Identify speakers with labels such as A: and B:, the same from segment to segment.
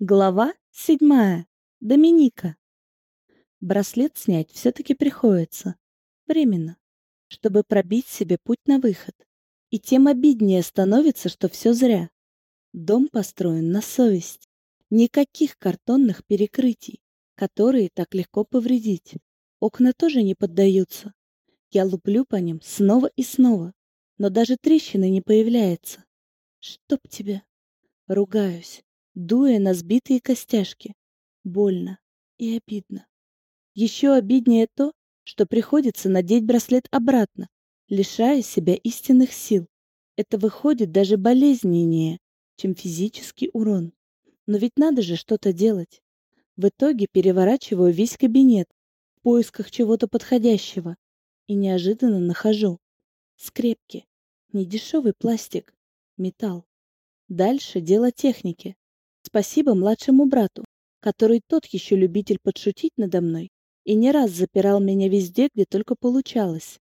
A: Глава седьмая. Доминика. Браслет снять все-таки приходится. Временно. Чтобы пробить себе путь на выход. И тем обиднее становится, что все зря. Дом построен на совесть. Никаких картонных перекрытий, которые так легко повредить. Окна тоже не поддаются. Я луплю по ним снова и снова. Но даже трещины не появляется. Чтоб тебе, Ругаюсь дуя на сбитые костяшки. Больно и обидно. Еще обиднее то, что приходится надеть браслет обратно, лишая себя истинных сил. Это выходит даже болезненнее, чем физический урон. Но ведь надо же что-то делать. В итоге переворачиваю весь кабинет в поисках чего-то подходящего и неожиданно нахожу. Скрепки. Недешевый пластик. Металл. Дальше дело техники. Спасибо младшему брату, который тот еще любитель подшутить надо мной и не раз запирал меня везде, где только получалось.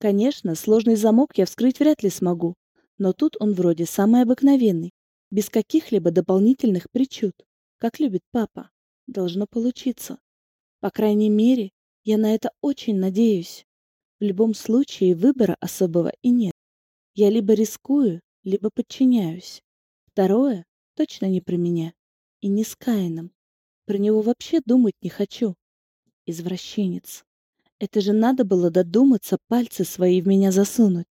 A: Конечно, сложный замок я вскрыть вряд ли смогу, но тут он вроде самый обыкновенный, без каких-либо дополнительных причуд, как любит папа. Должно получиться. По крайней мере, я на это очень надеюсь. В любом случае выбора особого и нет. Я либо рискую, либо подчиняюсь. Второе точно не про меня. И не с Каином. Про него вообще думать не хочу. Извращенец. Это же надо было додуматься пальцы свои в меня засунуть.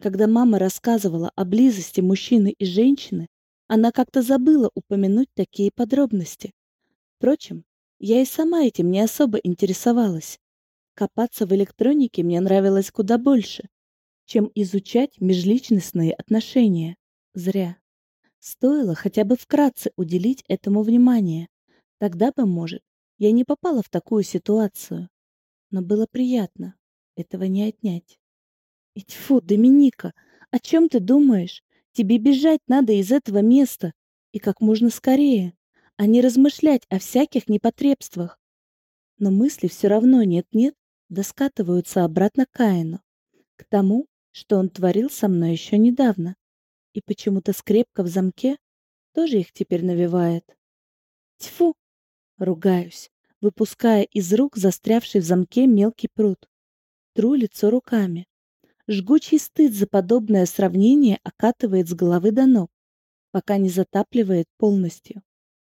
A: Когда мама рассказывала о близости мужчины и женщины, она как-то забыла упомянуть такие подробности. Впрочем, я и сама этим не особо интересовалась. Копаться в электронике мне нравилось куда больше, чем изучать межличностные отношения. Зря. Стоило хотя бы вкратце уделить этому внимание. Тогда бы, может, я не попала в такую ситуацию. Но было приятно. Этого не отнять. И тьфу, Доминика, о чем ты думаешь? Тебе бежать надо из этого места. И как можно скорее. А не размышлять о всяких непотребствах. Но мысли все равно нет-нет, доскатываются обратно к Каину. К тому, что он творил со мной еще недавно и почему-то скрепка в замке тоже их теперь навевает. Тьфу! Ругаюсь, выпуская из рук застрявший в замке мелкий пруд. Тру лицо руками. Жгучий стыд за подобное сравнение окатывает с головы до ног, пока не затапливает полностью.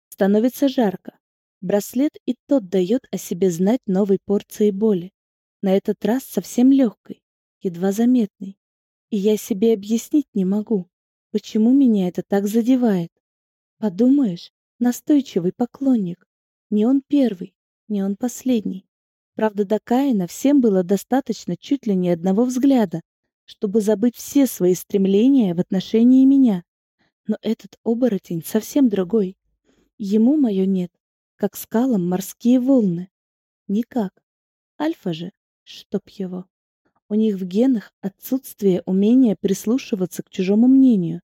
A: Становится жарко. Браслет и тот дает о себе знать новой порции боли. На этот раз совсем легкой, едва заметной. И я себе объяснить не могу, Почему меня это так задевает? Подумаешь, настойчивый поклонник. Не он первый, не он последний. Правда, до Каина всем было достаточно чуть ли не одного взгляда, чтобы забыть все свои стремления в отношении меня. Но этот оборотень совсем другой. Ему мое нет, как скалам морские волны. Никак. Альфа же, чтоб его. У них в генах отсутствие умения прислушиваться к чужому мнению.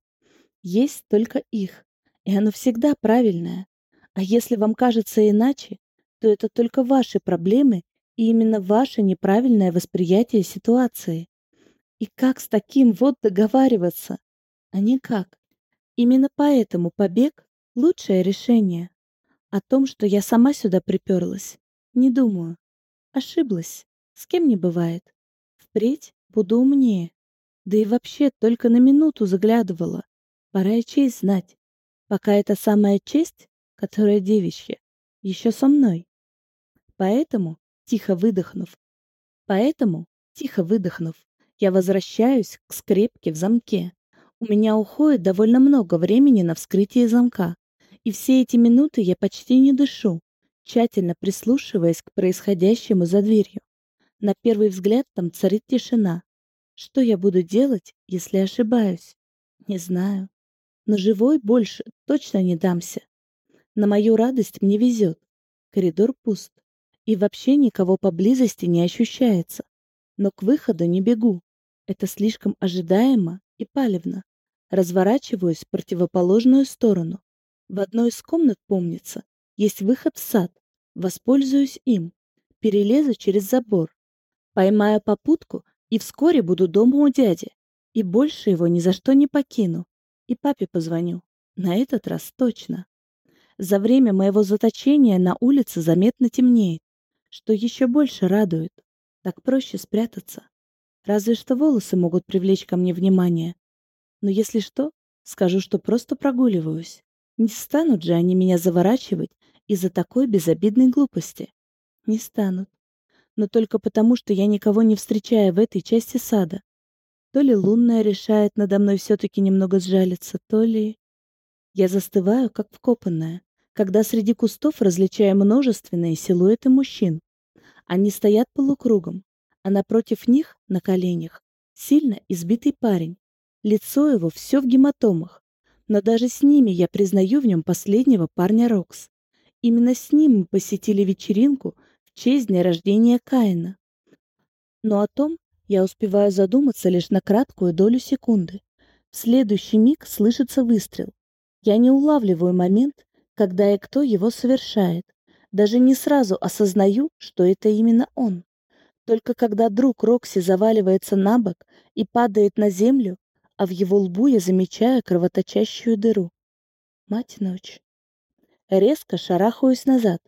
A: Есть только их, и оно всегда правильное. А если вам кажется иначе, то это только ваши проблемы и именно ваше неправильное восприятие ситуации. И как с таким вот договариваться? А никак. Именно поэтому побег – лучшее решение. О том, что я сама сюда приперлась, не думаю. Ошиблась. С кем не бывает. Впредь буду умнее. Да и вообще только на минуту заглядывала. Пора и честь знать. Пока это самая честь, которая девичья, еще со мной. Поэтому, тихо выдохнув, поэтому, тихо выдохнув, я возвращаюсь к скрепке в замке. У меня уходит довольно много времени на вскрытие замка. И все эти минуты я почти не дышу, тщательно прислушиваясь к происходящему за дверью. На первый взгляд там царит тишина. Что я буду делать, если ошибаюсь? Не знаю. Но живой больше точно не дамся. На мою радость мне везет. Коридор пуст. И вообще никого поблизости не ощущается. Но к выходу не бегу. Это слишком ожидаемо и палевно. Разворачиваюсь в противоположную сторону. В одной из комнат, помнится, есть выход в сад. Воспользуюсь им. Перелезу через забор. поймаю попутку и вскоре буду дома у дяди. И больше его ни за что не покину. И папе позвоню. На этот раз точно. За время моего заточения на улице заметно темнеет, что еще больше радует. Так проще спрятаться. Разве что волосы могут привлечь ко мне внимание. Но если что, скажу, что просто прогуливаюсь. Не станут же они меня заворачивать из-за такой безобидной глупости. Не станут. Но только потому, что я никого не встречаю в этой части сада. То ли лунная решает надо мной все-таки немного сжалиться, то ли... Я застываю, как вкопанная, когда среди кустов различаю множественные силуэты мужчин. Они стоят полукругом, а напротив них, на коленях, сильно избитый парень. Лицо его все в гематомах, но даже с ними я признаю в нем последнего парня Рокс. Именно с ним мы посетили вечеринку в честь дня рождения Каина. Но о том я успеваю задуматься лишь на краткую долю секунды. В следующий миг слышится выстрел. Я не улавливаю момент, когда и кто его совершает. Даже не сразу осознаю, что это именно он. Только когда друг Рокси заваливается на бок и падает на землю, а в его лбу я замечаю кровоточащую дыру. Мать ночь. Резко шарахаюсь назад,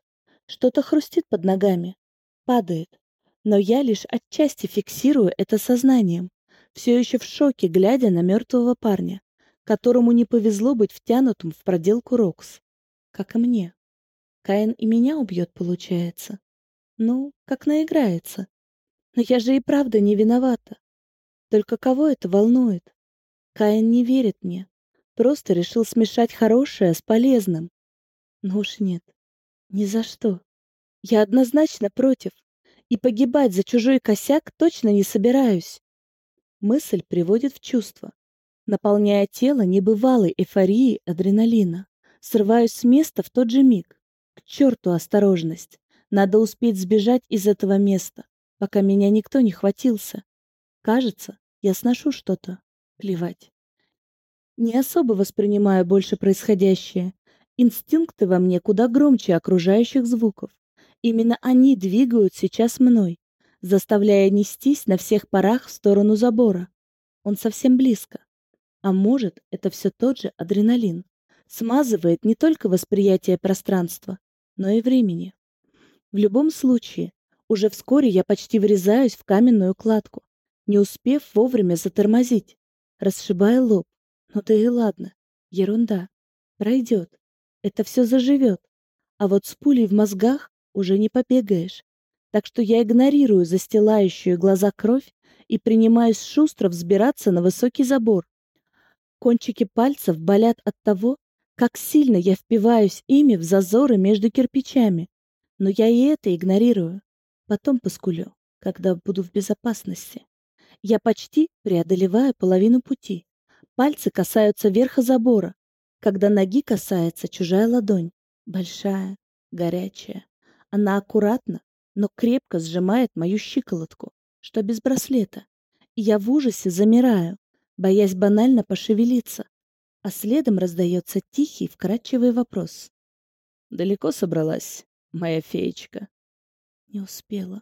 A: Что-то хрустит под ногами. Падает. Но я лишь отчасти фиксирую это сознанием, все еще в шоке, глядя на мертвого парня, которому не повезло быть втянутым в проделку Рокс. Как и мне. Каин и меня убьет, получается. Ну, как наиграется. Но я же и правда не виновата. Только кого это волнует? Каин не верит мне. Просто решил смешать Ни за что. Я однозначно против. И погибать за чужой косяк точно не собираюсь. Мысль приводит в чувство, наполняя тело небывалой эйфорией адреналина. Срываюсь с места в тот же миг. К черту осторожность. Надо успеть сбежать из этого места, пока меня никто не хватился. Кажется, я сношу что-то. Плевать. Не особо воспринимаю больше происходящее инстинкты во мне куда громче окружающих звуков. Именно они двигают сейчас мной, заставляя нестись на всех парах в сторону забора. Он совсем близко. А может, это все тот же адреналин. Смазывает не только восприятие пространства, но и времени. В любом случае, уже вскоре я почти врезаюсь в каменную кладку, не успев вовремя затормозить, расшибая лоб. Но да и ладно, ерунда, пройдет это все заживет. А вот с пулей в мозгах уже не побегаешь. Так что я игнорирую застилающую глаза кровь и принимаюсь шустро взбираться на высокий забор. Кончики пальцев болят от того, как сильно я впиваюсь ими в зазоры между кирпичами. Но я и это игнорирую. Потом поскулю, когда буду в безопасности. Я почти преодолеваю половину пути. Пальцы касаются верха забора, когда ноги касается чужая ладонь, большая, горячая. Она аккуратно, но крепко сжимает мою щиколотку, что без браслета. И я в ужасе замираю, боясь банально пошевелиться. А следом раздается тихий, вкрадчивый вопрос. «Далеко собралась, моя феечка?» Не успела.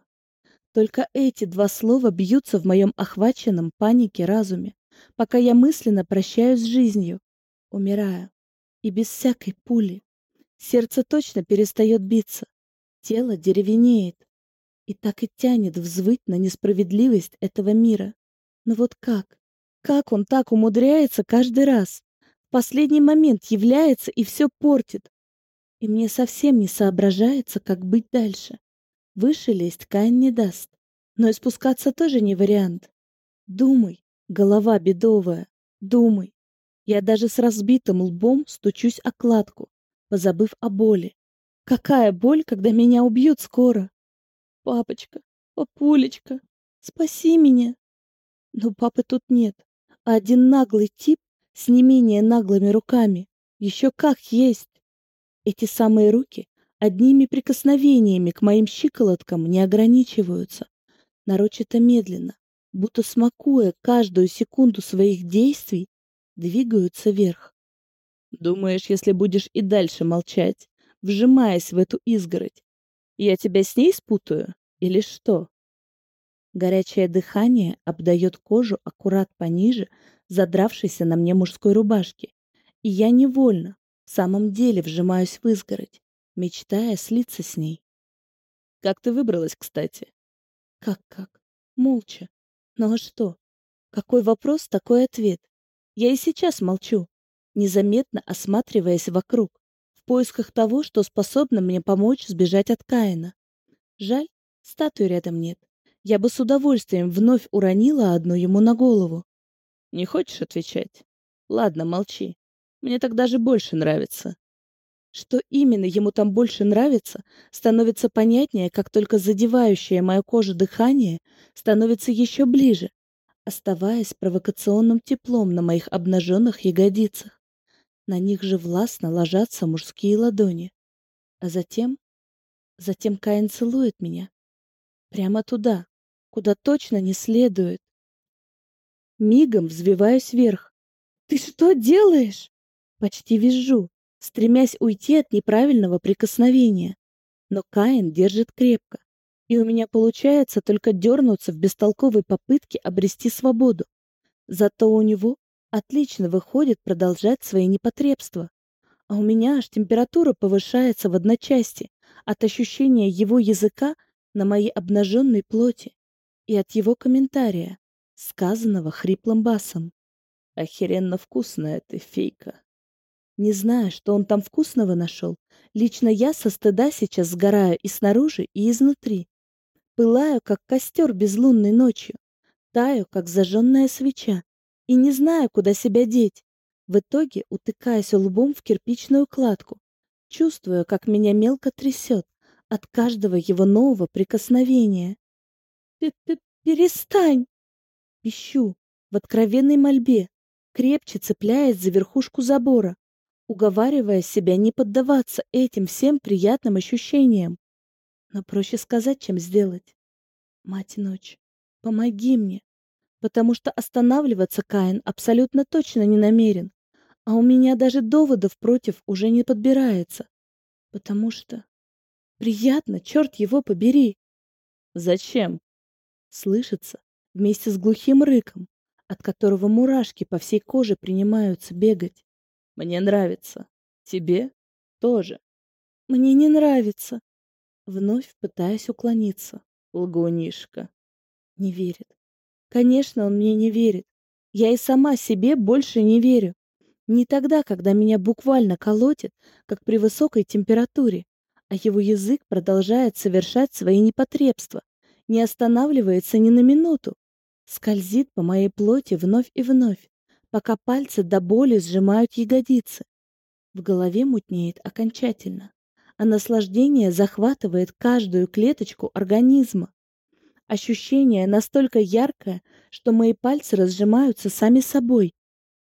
A: Только эти два слова бьются в моем охваченном панике разуме, пока я мысленно прощаюсь с жизнью. Умираю и без всякой пули. Сердце точно перестает биться. Тело деревенеет. И так и тянет взвыть на несправедливость этого мира. Но вот как? Как он так умудряется каждый раз? В последний момент является и все портит. И мне совсем не соображается, как быть дальше. Выше лезть Каин не даст. Но и спускаться тоже не вариант. Думай, голова бедовая, думай. Я даже с разбитым лбом стучусь о кладку, позабыв о боли. Какая боль, когда меня убьют скоро? Папочка, папулечка, спаси меня. Но папы тут нет, а один наглый тип с не менее наглыми руками. Еще как есть. Эти самые руки одними прикосновениями к моим щиколоткам не ограничиваются. Нарочито медленно, будто смакуя каждую секунду своих действий, двигаются вверх. Думаешь, если будешь и дальше молчать, вжимаясь в эту изгородь, я тебя с ней спутаю или что? Горячее дыхание обдает кожу аккурат пониже задравшейся на мне мужской рубашки, и я невольно, В самом деле вжимаюсь в изгородь, мечтая слиться с ней.
B: Как ты выбралась, кстати?
A: Как-как? Молча. Ну а что? Какой вопрос, такой ответ. Я и сейчас молчу, незаметно осматриваясь вокруг, в поисках того, что способно мне помочь сбежать от Каина. Жаль, статуи рядом нет. Я бы с удовольствием вновь уронила одну ему на голову.
B: Не хочешь отвечать? Ладно, молчи. Мне так даже больше нравится.
A: Что именно ему там больше нравится, становится понятнее, как только задевающее мою кожу дыхание становится еще ближе, оставаясь провокационным теплом на моих обнаженных ягодицах. На них же властно ложатся мужские ладони. А затем... Затем Каин целует меня. Прямо туда, куда точно не следует. Мигом взвиваюсь вверх. «Ты что делаешь?» Почти визжу, стремясь уйти от неправильного прикосновения. Но Каин держит крепко, и у меня получается только дернуться в бестолковой попытке обрести свободу. Зато у него отлично выходит продолжать свои непотребства. А у меня аж температура повышается в одночасье от ощущения его языка на моей обнаженной плоти и от его комментария, сказанного хриплым басом.
B: «Охеренно вкусная ты, фейка!»
A: Не знаю, что он там вкусного нашел. Лично я со стыда сейчас сгораю и снаружи, и изнутри. Пылаю, как костер безлунной ночью. Таю, как зажженная свеча. И не знаю, куда себя деть. В итоге утыкаюсь лбом в кирпичную кладку. Чувствую, как меня мелко трясет от каждого его нового прикосновения. П -п «Перестань!» Пищу в откровенной мольбе, крепче цепляясь за верхушку забора, уговаривая себя не поддаваться этим всем приятным ощущениям. Но проще сказать, чем сделать. Мать ночь, помоги мне, потому что останавливаться Каин абсолютно точно не намерен, а у меня даже доводов против уже не подбирается, потому что приятно, черт его побери.
B: Зачем?
A: Слышится вместе с глухим рыком, от которого мурашки по всей коже принимаются бегать.
B: Мне нравится. Тебе тоже.
A: Мне не нравится. Вновь пытаясь уклониться.
B: Лгунишка.
A: Не верит. Конечно, он мне не верит. Я и сама себе больше не верю. Не тогда, когда меня буквально колотит, как при высокой температуре, а его язык продолжает совершать свои непотребства, не останавливается ни на минуту, скользит по моей плоти вновь и вновь, пока пальцы до боли сжимают ягодицы. В голове мутнеет окончательно. А наслаждение захватывает каждую клеточку организма. Ощущение настолько яркое, что мои пальцы разжимаются сами собой,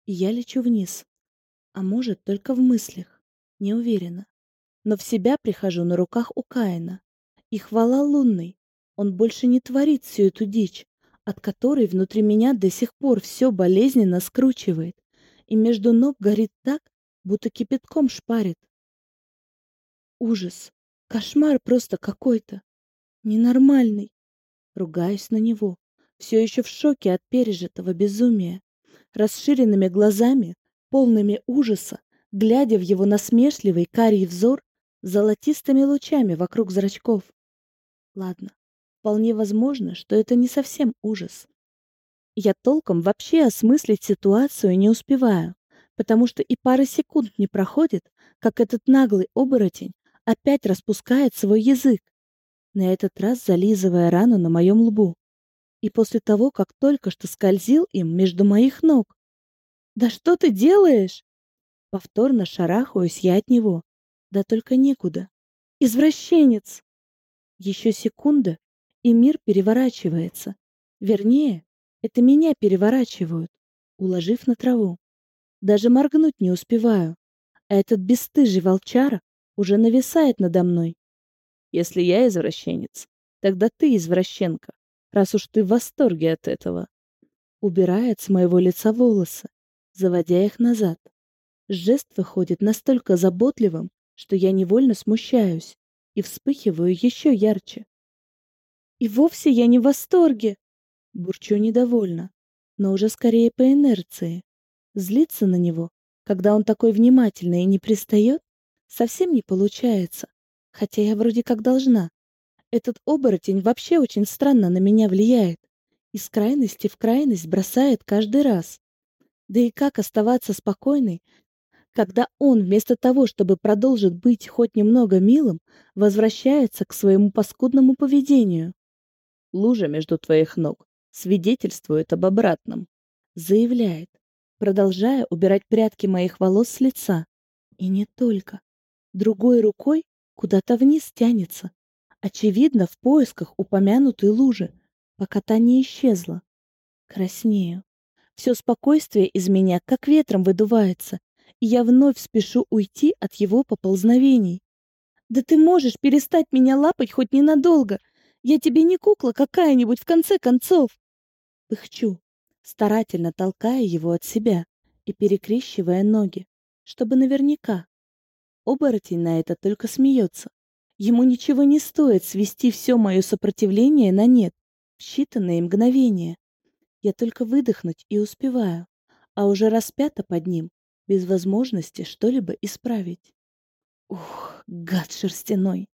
A: и я лечу вниз. А может, только в мыслях, не уверена. Но в себя прихожу на руках у Каина. И хвала лунной, он больше не творит всю эту дичь, от которой внутри меня до сих пор все болезненно скручивает, и между ног горит так, будто кипятком шпарит ужас. Кошмар просто какой-то. Ненормальный. Ругаюсь на него. Все еще в шоке от пережитого безумия. Расширенными глазами, полными ужаса, глядя в его насмешливый карий взор золотистыми лучами вокруг зрачков. Ладно, вполне возможно, что это не совсем ужас. Я толком вообще осмыслить ситуацию не успеваю, потому что и пары секунд не проходит, как этот наглый оборотень опять распускает свой язык, на этот раз зализывая рану на моем лбу. И после того, как только что скользил им между моих ног. «Да что ты делаешь?» Повторно шарахаюсь я от него. Да только некуда. «Извращенец!» Еще секунда, и мир переворачивается. Вернее, это меня переворачивают, уложив на траву. Даже моргнуть не успеваю. А этот бесстыжий волчара уже нависает надо мной.
B: Если я извращенец, тогда ты извращенка, раз уж ты в восторге от этого.
A: Убирает с моего лица волосы, заводя их назад. Жест выходит настолько заботливым, что я невольно смущаюсь и вспыхиваю еще ярче. И вовсе я не в восторге, бурчу недовольно, но уже скорее по инерции. Злиться на него, когда он такой внимательный и не пристает, совсем не получается. Хотя я вроде как должна. Этот оборотень вообще очень странно на меня влияет. Из крайности в крайность бросает каждый раз. Да и как оставаться спокойной, когда он вместо того, чтобы продолжить быть хоть немного милым, возвращается к своему паскудному поведению?
B: Лужа между твоих ног свидетельствует об обратном.
A: Заявляет, продолжая убирать прядки моих волос с лица. И не только. Другой рукой куда-то вниз тянется. Очевидно, в поисках упомянутой лужи, пока та не исчезла. Краснею. Все спокойствие из меня как ветром выдувается, и я вновь спешу уйти от его поползновений. «Да ты можешь перестать меня лапать хоть ненадолго! Я тебе не кукла какая-нибудь, в конце концов!» Пыхчу, старательно толкая его от себя и перекрещивая ноги, чтобы наверняка. Оборотень на это только смеется. Ему ничего не стоит свести все мое сопротивление на нет в считанные мгновения. Я только выдохнуть и успеваю, а уже распята под ним, без возможности что-либо исправить. Ух, гад шерстяной.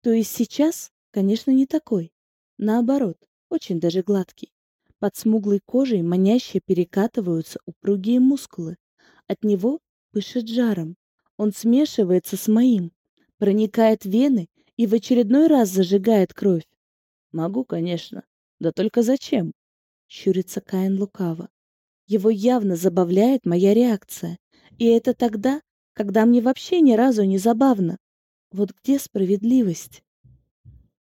A: То есть сейчас, конечно, не такой. Наоборот, очень даже гладкий. Под смуглой кожей маняще перекатываются упругие мускулы. От него пышет жаром, он смешивается с моим, проникает в вены и в очередной раз зажигает кровь.
B: Могу, конечно. Да только зачем?
A: Щурится Каин лукаво. Его явно забавляет моя реакция. И это тогда, когда мне вообще ни разу не забавно. Вот где справедливость?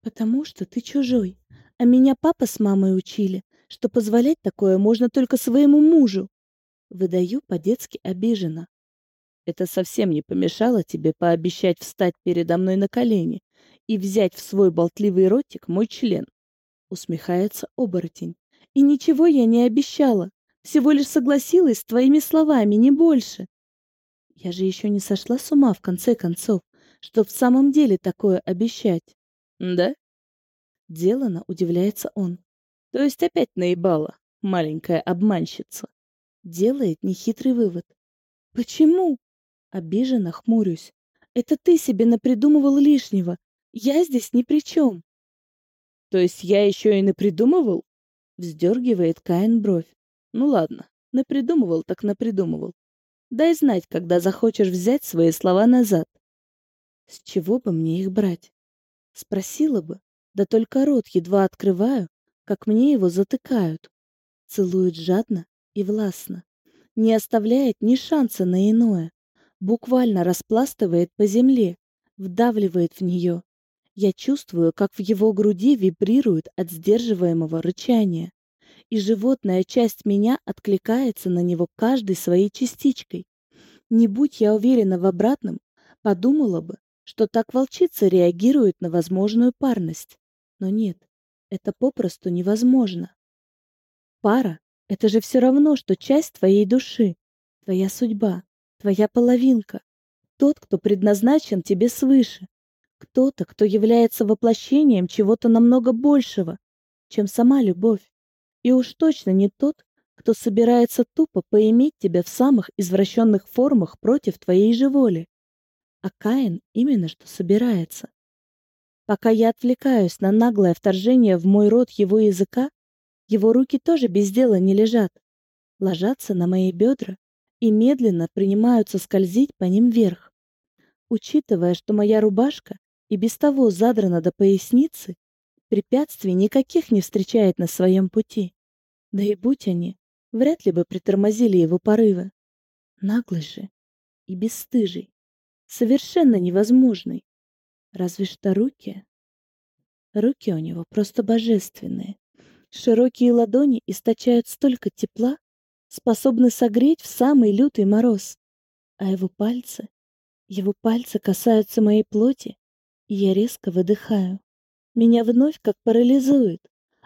A: Потому что ты чужой. А меня папа с мамой учили, что позволять такое можно только своему мужу. Выдаю по-детски обиженно.
B: Это совсем не помешало тебе пообещать встать передо мной на колени и взять в свой болтливый ротик мой член.
A: Усмехается оборотень. И ничего я не обещала. Всего лишь согласилась с твоими словами, не больше. Я же еще не сошла с ума, в конце концов, что в самом деле такое обещать.
B: Да?
A: Делано удивляется он.
B: То есть опять наебала, маленькая обманщица.
A: Делает нехитрый вывод. Почему? Обиженно хмурюсь. Это ты себе напридумывал лишнего. Я здесь ни при чем.
B: То есть я еще и напридумывал? Вздергивает Каин бровь. Ну ладно, напридумывал так напридумывал. Дай знать, когда захочешь взять свои слова назад.
A: С чего бы мне их брать? Спросила бы, да только рот едва открываю, как мне его затыкают. Целует жадно и властно, не оставляет ни шанса на иное буквально распластывает по земле, вдавливает в нее. Я чувствую, как в его груди вибрирует от сдерживаемого рычания, и животная часть меня откликается на него каждой своей частичкой. Не будь я уверена в обратном, подумала бы, что так волчица реагирует на возможную парность. Но нет, это попросту невозможно. Пара — это же все равно, что часть твоей души, твоя судьба твоя половинка, тот, кто предназначен тебе свыше, кто-то, кто является воплощением чего-то намного большего, чем сама любовь, и уж точно не тот, кто собирается тупо поиметь тебя в самых извращенных формах против твоей же воли. А Каин именно что собирается. Пока я отвлекаюсь на наглое вторжение в мой рот его языка, его руки тоже без дела не лежат. Ложатся на мои бедра и медленно принимаются скользить по ним вверх. Учитывая, что моя рубашка и без того задрана до поясницы, препятствий никаких не встречает на своем пути. Да и будь они, вряд ли бы притормозили его порывы. Наглый же и бесстыжий, совершенно невозможный. Разве что руки. Руки у него просто божественные. Широкие ладони источают столько тепла, способны согреть в самый лютый мороз. А его пальцы, его пальцы касаются моей плоти, и я резко выдыхаю. Меня вновь как парализует,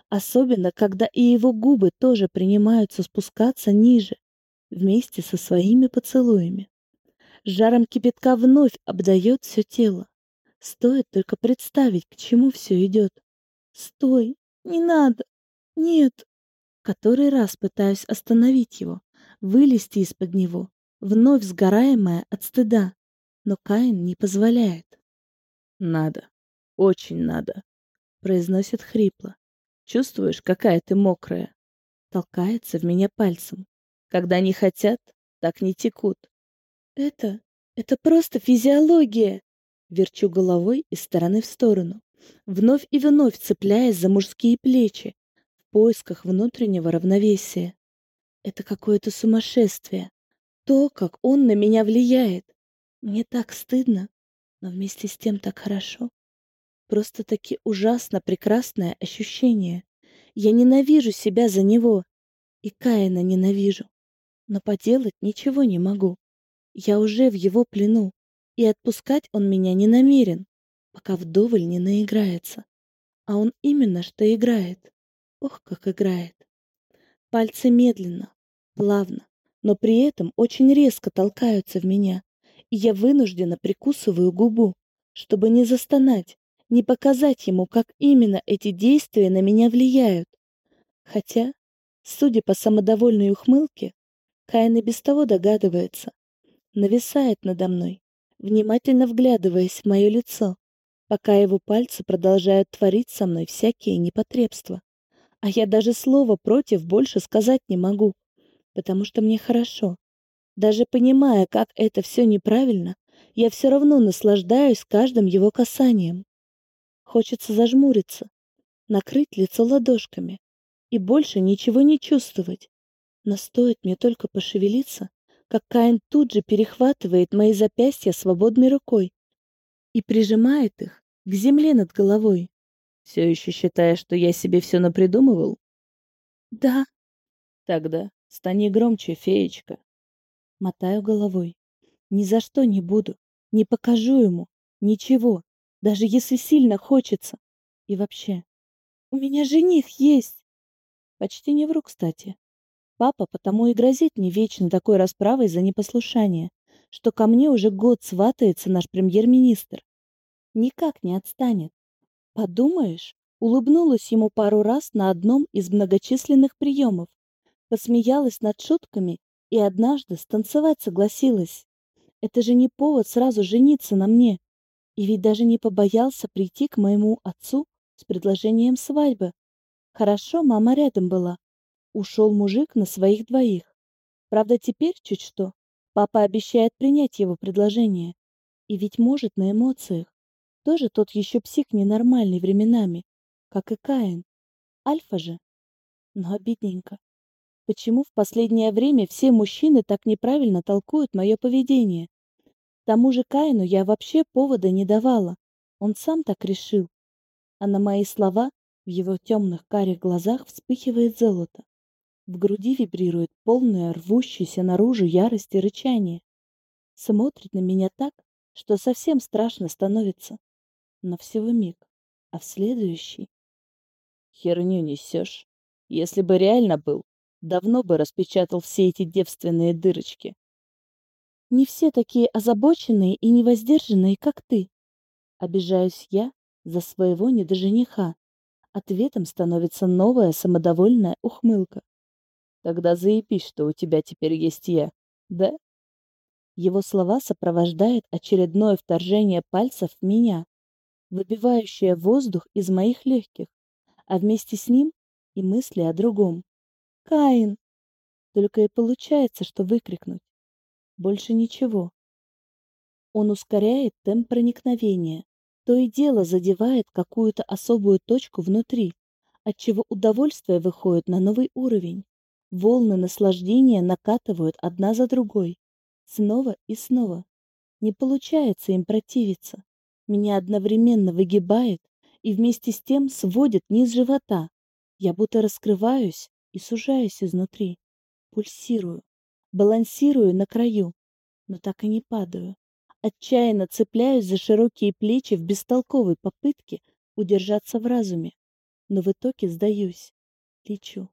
A: особенно когда и его губы тоже принимаются спускаться ниже, вместе со своими поцелуями. Жаром кипятка вновь обдает все тело. Стоит только представить, к чему все идет. «Стой! Не надо! Нет!» который раз пытаюсь остановить его, вылезти из-под него, вновь сгораемая от стыда. Но Каин не позволяет.
B: «Надо, очень надо», — произносит хрипло. «Чувствуешь, какая ты мокрая?» Толкается в меня пальцем. «Когда не хотят, так не текут».
A: «Это... это просто физиология!» Верчу головой из стороны в сторону, вновь и вновь цепляясь за мужские плечи, поисках внутреннего равновесия. Это какое-то сумасшествие. То, как он на меня влияет. Мне так стыдно, но вместе с тем так хорошо. Просто-таки ужасно прекрасное ощущение. Я ненавижу себя за него. И Каина ненавижу. Но поделать ничего не могу. Я уже в его плену. И отпускать он меня не намерен, пока вдоволь не наиграется. А он именно что играет. Ох, как играет. Пальцы медленно, плавно, но при этом очень резко толкаются в меня, и я вынужденно прикусываю губу, чтобы не застонать, не показать ему, как именно эти действия на меня влияют. Хотя, судя по самодовольной ухмылке, Каин и без того догадывается, нависает надо мной, внимательно вглядываясь в мое лицо, пока его пальцы продолжают творить со мной всякие непотребства. А я даже слова против больше сказать не могу, потому что мне хорошо, даже понимая, как это все неправильно, я все равно наслаждаюсь каждым его касанием. Хочется зажмуриться, накрыть лицо ладошками и больше ничего не чувствовать. Но стоит мне только пошевелиться, как Каин тут же перехватывает мои запястья свободной рукой и прижимает их к земле над головой.
B: все еще считая, что я себе все напридумывал?»
A: «Да».
B: «Тогда стани громче, феечка».
A: Мотаю головой. «Ни за что не буду, не покажу ему, ничего, даже если сильно хочется. И вообще, у меня жених есть!» Почти не вру, кстати. Папа потому и грозит мне вечно такой расправой за непослушание, что ко мне уже год сватается наш премьер-министр. Никак не отстанет. Подумаешь, улыбнулась ему пару раз на одном из многочисленных приемов, посмеялась над шутками и однажды станцевать согласилась. Это же не повод сразу жениться на мне. И ведь даже не побоялся прийти к моему отцу с предложением свадьбы. Хорошо, мама рядом была. Ушел мужик на своих двоих. Правда, теперь чуть что. Папа обещает принять его предложение. И ведь может на эмоциях. Тоже тот еще псих ненормальный временами, как и Каин. Альфа же. Но ну, обидненько. Почему в последнее время все мужчины так неправильно толкуют мое поведение? К тому же Каину я вообще повода не давала. Он сам так решил. А на мои слова в его темных карих глазах вспыхивает золото. В груди вибрирует полное рвущееся наружу ярости рычание. Смотрит на меня так, что совсем страшно становится всего миг, а в следующий...
B: Херню несешь. Если бы реально был, давно бы распечатал все эти девственные дырочки.
A: Не все такие озабоченные и невоздержанные, как ты. Обижаюсь я за своего недожениха. Ответом становится новая самодовольная ухмылка.
B: Тогда заепи, что у тебя теперь есть я, да?
A: Его слова сопровождает очередное вторжение пальцев в меня выбивающая воздух из моих легких, а вместе с ним и мысли о другом. «Каин!» Только и получается, что выкрикнуть. Больше ничего. Он ускоряет темп проникновения, то и дело задевает какую-то особую точку внутри, отчего удовольствие выходит на новый уровень. Волны наслаждения накатывают одна за другой. Снова и снова. Не получается им противиться меня одновременно выгибает и вместе с тем сводит низ живота. Я будто раскрываюсь и сужаюсь изнутри. Пульсирую, балансирую на краю, но так и не падаю. Отчаянно цепляюсь за широкие плечи в бестолковой попытке удержаться в разуме, но в итоге сдаюсь, лечу,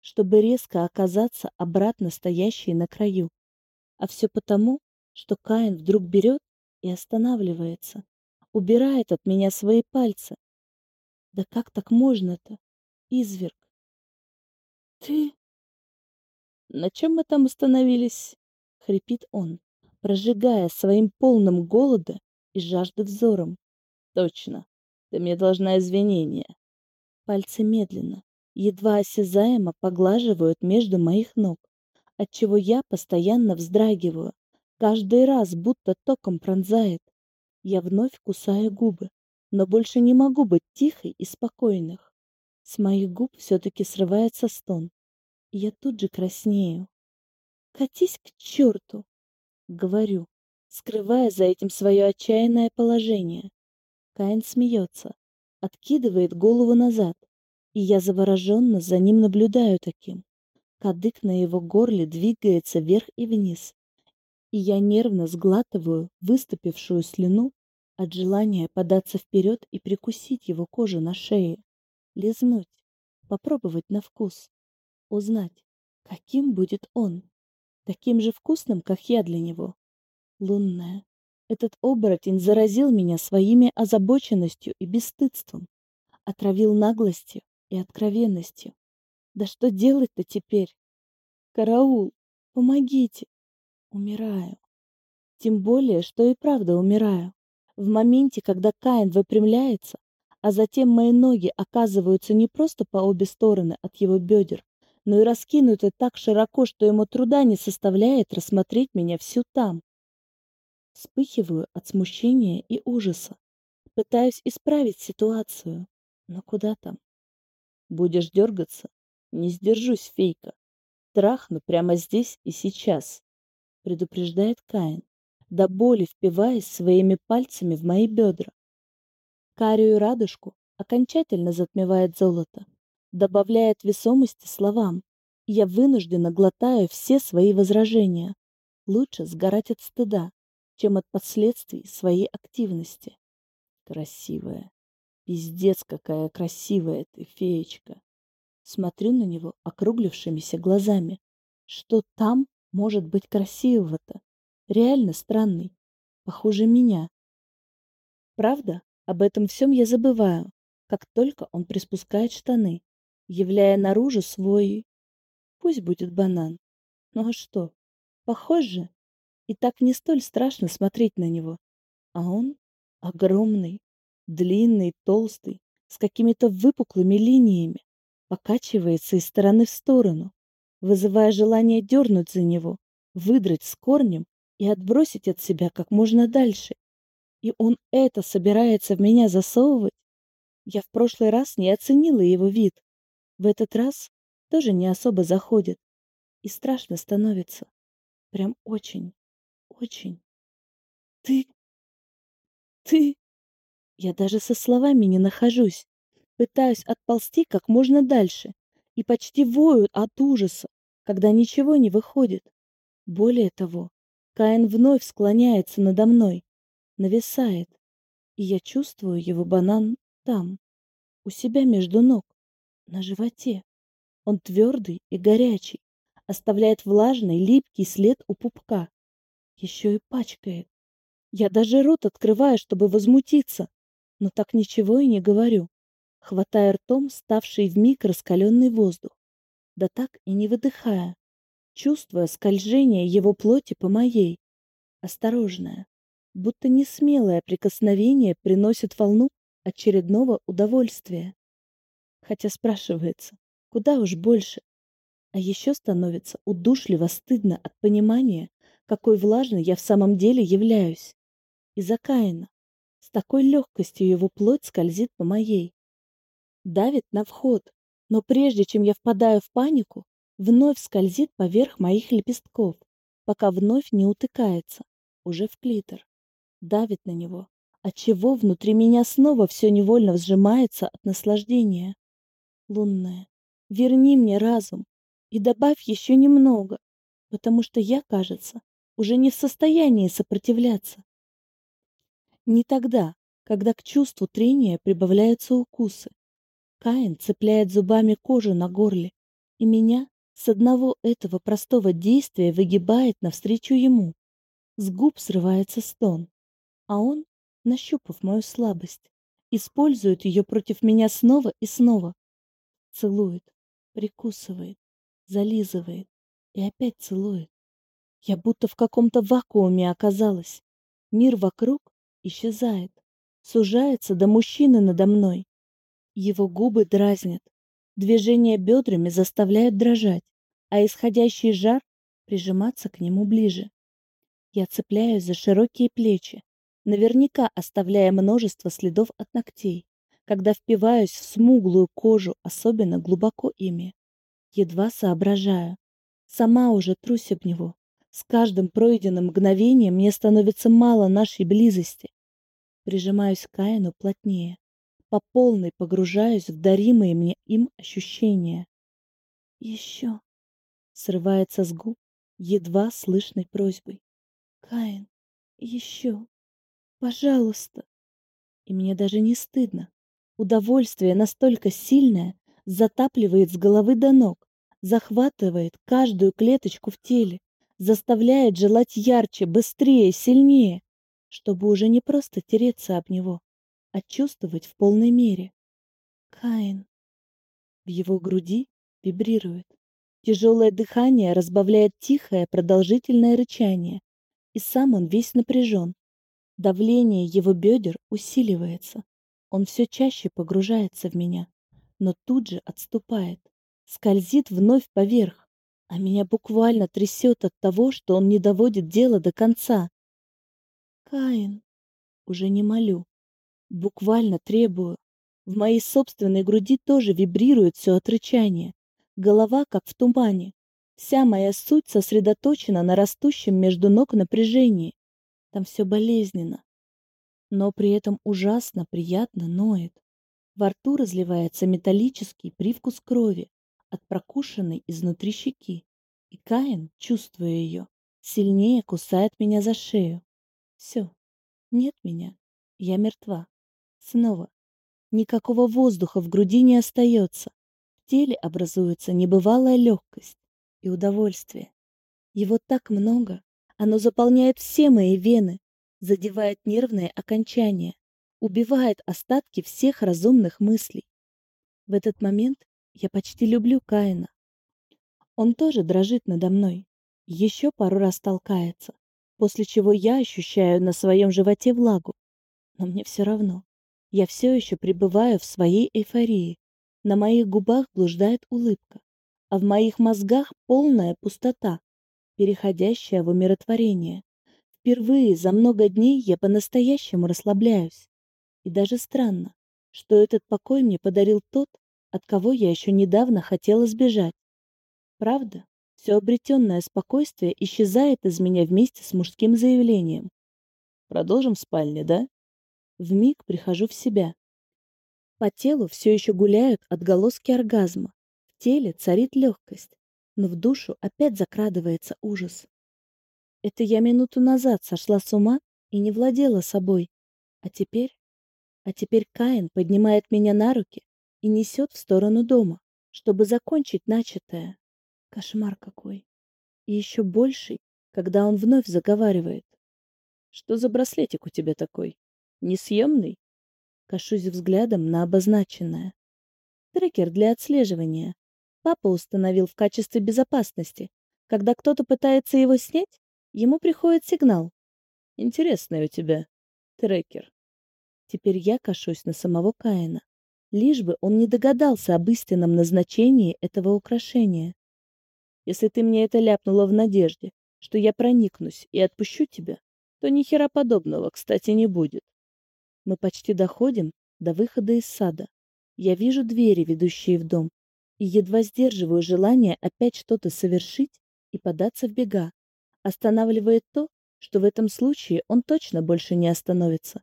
A: чтобы резко оказаться обратно стоящей на краю. А все потому, что Каин вдруг берет и останавливается убирает от меня свои пальцы. Да как так можно-то? Изверг.
B: Ты... На чем мы там остановились?
A: Хрипит он, прожигая своим полным голода и жажды взором.
B: Точно. Ты мне должна извинения.
A: Пальцы медленно, едва осязаемо поглаживают между моих ног, отчего я постоянно вздрагиваю, каждый раз будто током пронзает. Я вновь кусаю губы, но больше не могу быть тихой и спокойных. С моих губ все-таки срывается стон. Я тут же краснею. «Катись к черту!» — говорю, скрывая за этим свое отчаянное положение. Каин смеется, откидывает голову назад, и я завороженно за ним наблюдаю таким. Кадык на его горле двигается вверх и вниз, и я нервно сглатываю выступившую слюну от желания податься вперед и прикусить его кожу на шее, лизнуть, попробовать на вкус, узнать, каким будет он, таким же вкусным, как я для него. Лунная, этот оборотень заразил меня своими озабоченностью и бесстыдством, отравил наглостью и откровенностью. Да что делать-то теперь? Караул, помогите! умираю. Тем более, что и правда умираю. В моменте, когда Каин выпрямляется, а затем мои ноги оказываются не просто по обе стороны от его бедер, но и раскинуты так широко, что ему труда не составляет рассмотреть меня всю там. Вспыхиваю от смущения и ужаса. Пытаюсь исправить ситуацию. Но куда там?
B: Будешь дергаться? Не сдержусь, фейка. Трахну прямо здесь и сейчас предупреждает Каин. До боли впиваясь своими пальцами в мои бедра. Карию радужку окончательно затмевает золото. Добавляет весомости словам. Я вынужденно глотаю все свои возражения. Лучше сгорать от стыда, чем от последствий своей активности. Красивая. Пиздец, какая красивая ты, феечка. Смотрю на него округлившимися глазами. Что там может быть, красивого-то. Реально странный. похоже меня. Правда, об этом всем я забываю, как только он приспускает штаны, являя наружу свой... Пусть будет банан. Ну а что? похоже, И так не столь страшно смотреть на него. А он огромный, длинный, толстый, с какими-то выпуклыми линиями, покачивается из стороны в сторону вызывая желание дернуть за него, выдрать с корнем и отбросить от себя как можно дальше. И он это собирается в меня засовывать? Я в прошлый раз не оценила его вид. В этот раз тоже не особо заходит. И страшно становится. Прям очень, очень. Ты... Ты... Я даже со словами не нахожусь. Пытаюсь отползти как можно дальше и почти воют от ужаса, когда ничего не выходит. Более того, Каин вновь склоняется надо мной, нависает, и я чувствую его банан там, у себя между ног, на животе. Он твердый и горячий, оставляет влажный, липкий след у пупка. Еще и пачкает. Я даже рот открываю, чтобы возмутиться, но так ничего и не говорю хватая ртом ставший вмиг раскаленный воздух, да так и не выдыхая, чувствуя скольжение его плоти по моей. Осторожное, будто несмелое прикосновение приносит волну очередного удовольствия. Хотя спрашивается, куда уж больше. А еще становится удушливо стыдно от понимания, какой влажной я в самом деле являюсь. И закаяна. С такой легкостью его плоть скользит по моей давит на вход, но прежде чем я впадаю в панику, вновь скользит поверх моих лепестков, пока вновь не утыкается, уже в клитор. Давит на него, отчего внутри меня снова все невольно сжимается от наслаждения. Лунная, верни мне разум и добавь еще немного, потому что я, кажется, уже не в состоянии сопротивляться. Не тогда, когда к чувству трения прибавляются укусы, Каин цепляет зубами кожу на горле, и меня с одного этого простого действия выгибает навстречу ему. С губ срывается стон, а он, нащупав мою слабость, использует ее против меня снова и снова. Целует, прикусывает, зализывает и опять целует.
A: Я будто в каком-то вакууме оказалась. Мир вокруг исчезает, сужается до мужчины надо мной. Его губы дразнят. Движения бедрами заставляют дрожать, а исходящий жар прижиматься к нему ближе. Я цепляюсь за широкие плечи, наверняка оставляя множество следов от ногтей, когда впиваюсь в смуглую кожу, особенно глубоко ими. Едва соображаю. Сама уже трусь об него. С каждым пройденным мгновением мне становится мало нашей близости. Прижимаюсь к Каину плотнее, по полной погружаюсь в даримые мне им ощущения. «Еще!» — срывается с губ едва слышной просьбой. «Каин, еще! Пожалуйста!» И мне даже не стыдно. Удовольствие настолько сильное затапливает с головы до ног, захватывает каждую клеточку в теле, заставляет желать ярче, быстрее, сильнее, чтобы уже не просто тереться об него, отчувствовать а в полной мере. Каин. В его груди вибрирует. Тяжелое дыхание разбавляет тихое продолжительное рычание, и сам он весь напряжен. Давление его бедер усиливается. Он все чаще погружается в меня, но тут же отступает, скользит вновь поверх, а меня буквально трясет от того, что он не доводит дело до конца. Каин, уже не молю, буквально требую. В моей собственной груди тоже вибрирует все отрычание. Голова как в тумане. Вся моя суть сосредоточена на растущем между ног напряжении. Там все болезненно. Но при этом ужасно приятно ноет. Во рту разливается металлический привкус крови от прокушенной изнутри щеки. И Каин, чувствуя ее, сильнее кусает меня за шею. Все, нет меня, я мертва снова. Никакого воздуха в груди не остается. В теле образуется небывалая легкость и удовольствие. Его так много, оно заполняет все мои вены, задевает нервные окончания, убивает остатки всех разумных мыслей. В этот момент я почти люблю Каина. Он тоже дрожит надо мной, еще пару раз толкается, после чего я ощущаю на своем животе влагу. Но мне все равно. Я все еще пребываю в своей эйфории. На моих губах блуждает улыбка, а в моих мозгах полная пустота, переходящая в умиротворение. Впервые за много дней я по-настоящему расслабляюсь. И даже странно, что этот покой мне подарил тот, от кого я еще недавно хотела сбежать. Правда, все обретенное спокойствие исчезает из меня вместе с мужским заявлением. «Продолжим в спальне, да?» вмиг прихожу в себя. По телу все еще гуляют отголоски оргазма. В теле царит легкость, но в душу опять закрадывается ужас. Это я минуту назад сошла с ума и не владела собой. А теперь? А теперь Каин поднимает меня на руки и несет в сторону дома, чтобы закончить начатое. Кошмар какой. И еще больший, когда он вновь заговаривает. Что за браслетик у тебя такой? несъемный. Кашусь взглядом на обозначенное. Трекер для отслеживания. Папа установил в качестве безопасности. Когда кто-то пытается его снять, ему приходит сигнал. Интересный у тебя трекер. Теперь я кашусь на самого Каина. Лишь бы он не догадался об истинном назначении этого украшения. Если ты мне это ляпнула в надежде, что я проникнусь и отпущу тебя, то ни хера подобного, кстати, не будет. Мы почти доходим до выхода из сада. Я вижу двери, ведущие в дом, и едва сдерживаю желание опять что-то совершить и податься в бега. Останавливает то, что в этом случае он точно больше не остановится.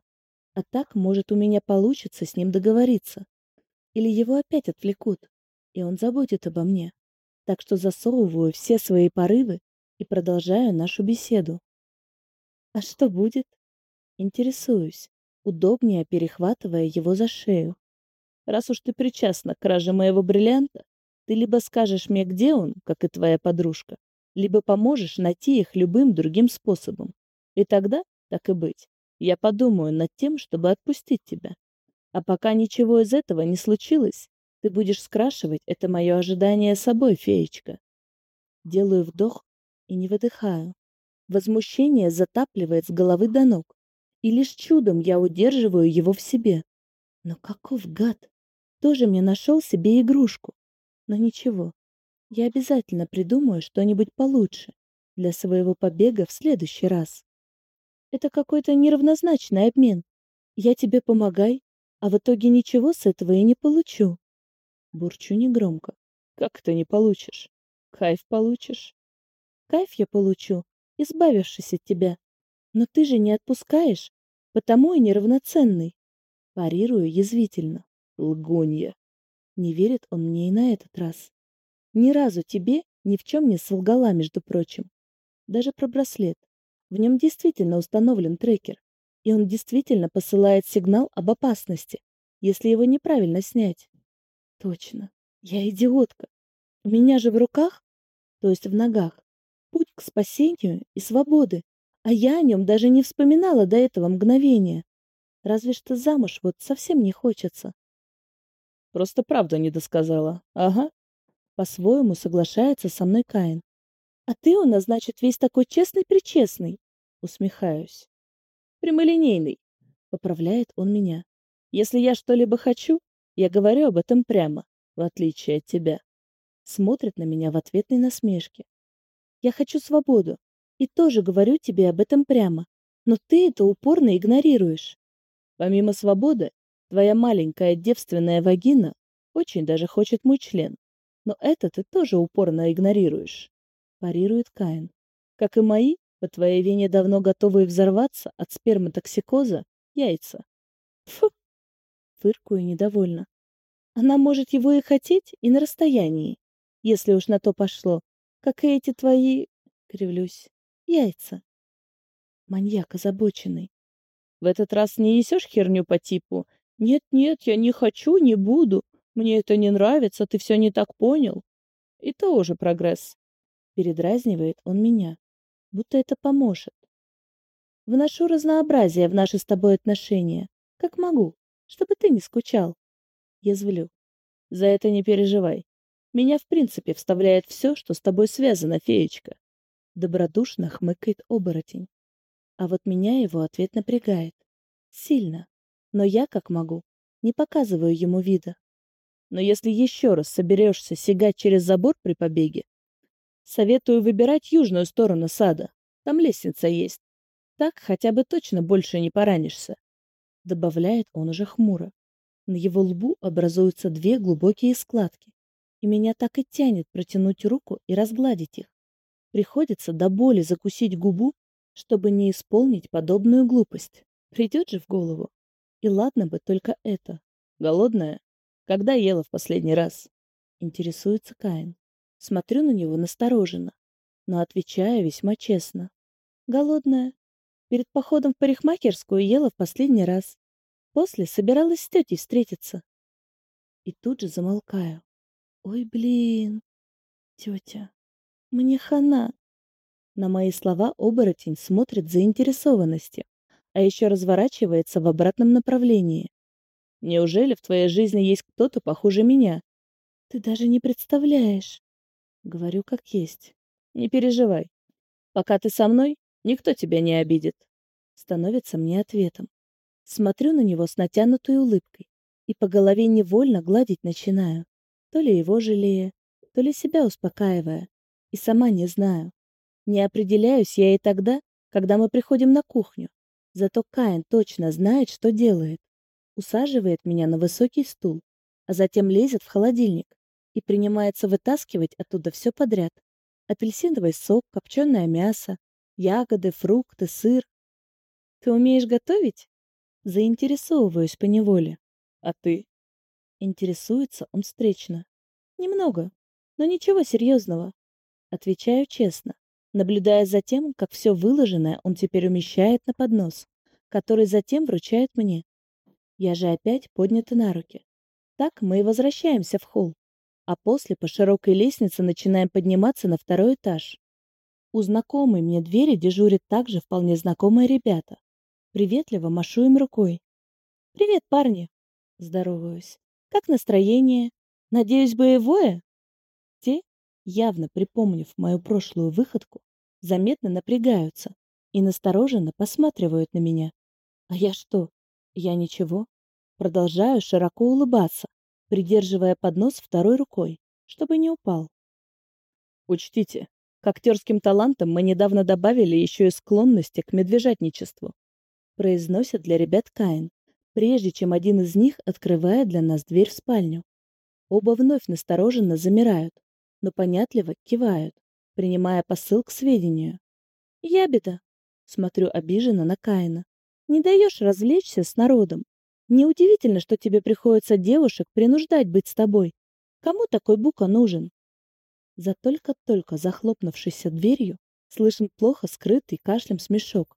A: А так, может, у меня получится с ним договориться. Или его опять отвлекут, и он забудет обо мне. Так что засовываю все свои порывы и продолжаю нашу беседу. А что будет? Интересуюсь удобнее перехватывая его за шею. «Раз уж ты причастна к краже моего бриллианта, ты либо скажешь мне, где он, как и твоя подружка, либо поможешь найти их любым другим способом. И тогда, так и быть, я подумаю над тем, чтобы отпустить тебя. А пока ничего из этого не случилось, ты будешь скрашивать это мое ожидание собой, феечка. Делаю вдох и не выдыхаю. Возмущение затапливает с головы до ног и лишь чудом я удерживаю его в себе. Но каков гад! Тоже мне нашел себе игрушку. Но ничего, я обязательно придумаю что-нибудь получше для своего побега в следующий раз. Это какой-то неравнозначный обмен. Я тебе помогай, а в итоге ничего с этого и не получу. Бурчу негромко.
B: Как это не получишь? Кайф получишь.
A: Кайф я получу, избавившись от тебя. Но ты же не отпускаешь, потому и неравноценный. Парирую язвительно.
B: Лгунья.
A: Не верит он мне и на этот раз. Ни разу тебе ни в чем не солгала, между прочим. Даже про браслет. В нем действительно установлен трекер. И он действительно посылает сигнал об опасности, если его неправильно снять. Точно. Я идиотка. У меня же в руках, то есть в ногах, путь к спасению и свободы. а я о нем даже не вспоминала до этого мгновения. Разве что замуж вот совсем не хочется.
B: Просто правду не досказала. Ага.
A: По-своему соглашается со мной Каин. А ты у нас, значит, весь такой честный-причестный. Усмехаюсь.
B: Прямолинейный.
A: Поправляет он меня.
B: Если я что-либо хочу, я говорю об этом прямо, в отличие от тебя.
A: Смотрит на меня в ответной насмешке. Я хочу свободу. И тоже говорю тебе об этом прямо. Но ты это упорно игнорируешь.
B: Помимо свободы, твоя маленькая девственная вагина очень даже хочет мой член. Но это ты тоже упорно игнорируешь.
A: Парирует Каин.
B: Как и мои, по твоей вине давно готовы взорваться от сперматоксикоза яйца.
A: Фу! Фыркую недовольно. Она может его и хотеть, и на расстоянии. Если уж на то пошло. Как и эти твои... Кривлюсь яйца. Маньяк озабоченный.
B: В этот раз не несешь херню по типу «Нет-нет, я не хочу, не буду, мне это не нравится, ты все не так понял». И то уже прогресс.
A: Передразнивает он меня, будто это поможет. Вношу разнообразие в наши с тобой отношения, как могу, чтобы ты не скучал. Я звлю.
B: За это не переживай. Меня в принципе вставляет все, что с тобой связано, феечка.
A: Добродушно хмыкает оборотень. А вот меня его ответ напрягает. Сильно. Но я, как могу, не показываю ему вида.
B: Но если еще раз соберешься сигать через забор при побеге, советую выбирать южную сторону сада. Там лестница есть. Так хотя бы точно больше не поранишься.
A: Добавляет он уже хмуро. На его лбу образуются две глубокие складки, и меня так и тянет протянуть руку и разгладить их приходится до боли закусить губу, чтобы не исполнить подобную глупость. Придет же в голову. И ладно бы только это.
B: Голодная? Когда ела в последний раз?
A: Интересуется Каин. Смотрю на него настороженно, но отвечаю весьма честно. Голодная. Перед походом в парикмахерскую ела в последний раз. После собиралась с тетей встретиться. И тут же замолкаю. Ой, блин. Тетя. Мне хана. На мои слова оборотень смотрит заинтересованности, а еще разворачивается в обратном направлении.
B: Неужели в твоей жизни есть кто-то похуже меня?
A: Ты даже не представляешь. Говорю как есть.
B: Не переживай. Пока ты со мной, никто тебя не обидит.
A: Становится мне ответом. Смотрю на него с натянутой улыбкой и по голове невольно гладить начинаю. То ли его жалея, то ли себя успокаивая и сама не знаю. Не определяюсь я и тогда, когда мы приходим на кухню. Зато Каин точно знает, что делает. Усаживает меня на высокий стул, а затем лезет в холодильник и принимается вытаскивать оттуда все подряд. Апельсиновый сок, копченое мясо, ягоды, фрукты, сыр. «Ты умеешь готовить?» Заинтересовываюсь поневоле.
B: «А ты?»
A: Интересуется он встречно. «Немного, но ничего серьезного отвечаю честно, наблюдая за тем, как все выложенное он теперь умещает на поднос, который затем вручает мне. Я же опять поднята на руки. Так мы и возвращаемся в холл, а после по широкой лестнице начинаем подниматься на второй этаж. У знакомой мне двери дежурят также вполне знакомые ребята. Приветливо машу им рукой. «Привет, парни!» Здороваюсь. «Как настроение? Надеюсь, боевое?» явно припомнив мою прошлую выходку, заметно напрягаются и настороженно посматривают на меня. А я что? Я ничего. Продолжаю широко улыбаться, придерживая поднос второй рукой, чтобы не упал.
B: Учтите, к актерским талантам мы недавно добавили еще и склонности к медвежатничеству. Произносят для ребят Каин, прежде чем один из них открывает для нас дверь в спальню. Оба вновь настороженно замирают, но понятливо кивают, принимая посыл к сведению. «Ябеда!» — смотрю обиженно на Каина. «Не даешь развлечься с народом. Неудивительно, что тебе приходится девушек принуждать быть с тобой. Кому такой бука нужен?» За только-только захлопнувшейся дверью слышен плохо скрытый кашлем смешок.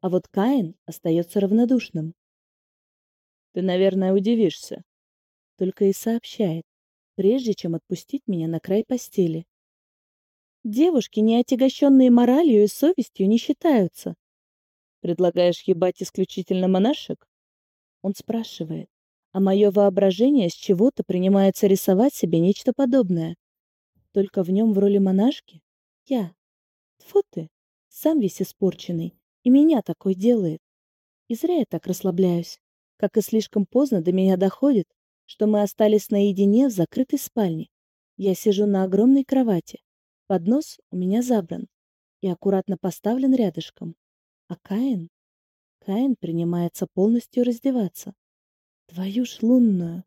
B: А вот Каин остается равнодушным.
A: «Ты, наверное, удивишься», — только и сообщает, прежде чем отпустить меня на край постели. Девушки, не отягощенные моралью и совестью, не считаются.
B: «Предлагаешь ебать исключительно монашек?»
A: Он спрашивает, а мое воображение с чего-то принимается рисовать себе нечто подобное. Только в нем в роли монашки я. Тьфу ты, сам весь испорченный, и меня такой делает. И зря я так расслабляюсь, как и слишком поздно до меня доходит, что мы остались наедине в закрытой спальне. Я сижу на огромной кровати. Поднос у меня забран и аккуратно поставлен рядышком. А Каин? Каин принимается полностью раздеваться. Твою ж лунную!